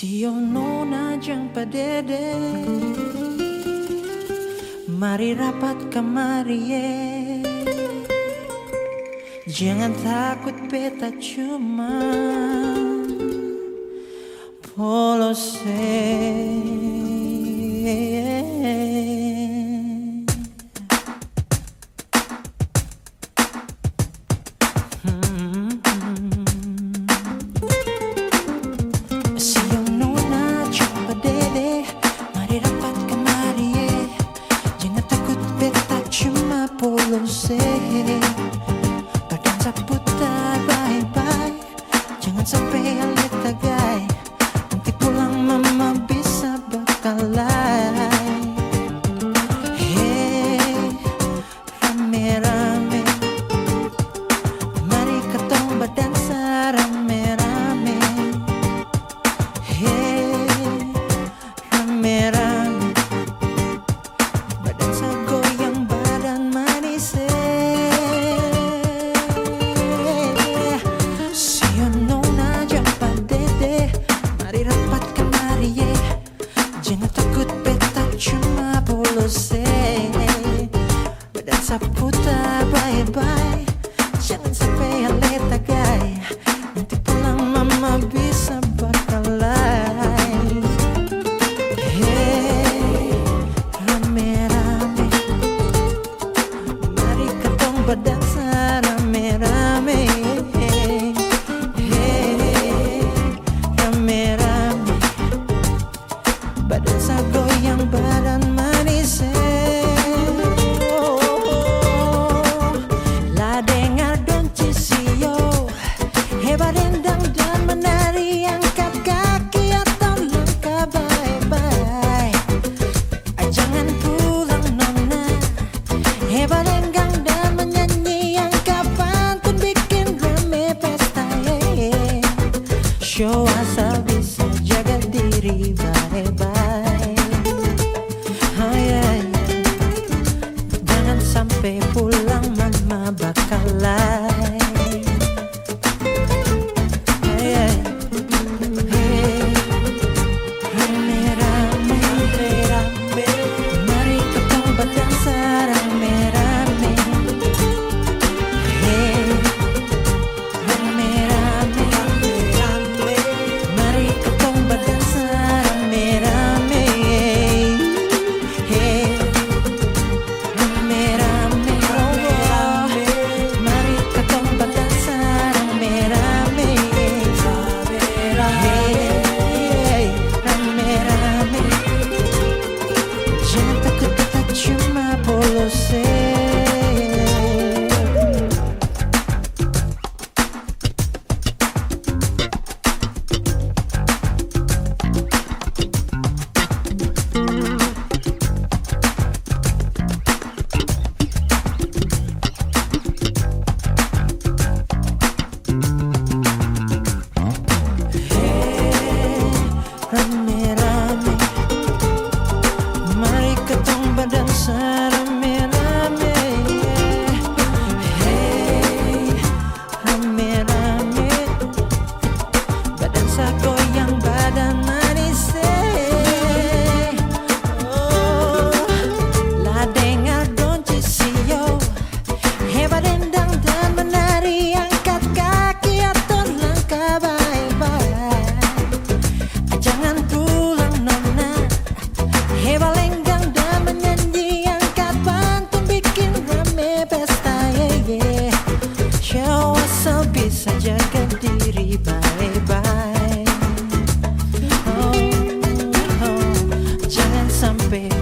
Sio nona jang padede Mari rapat kemari. Jangan takut beta cuma Polose yeah. watching the show asal bisa jaga diri baik-baik oh. Jangan sampai pulang mama bakal lari golpe.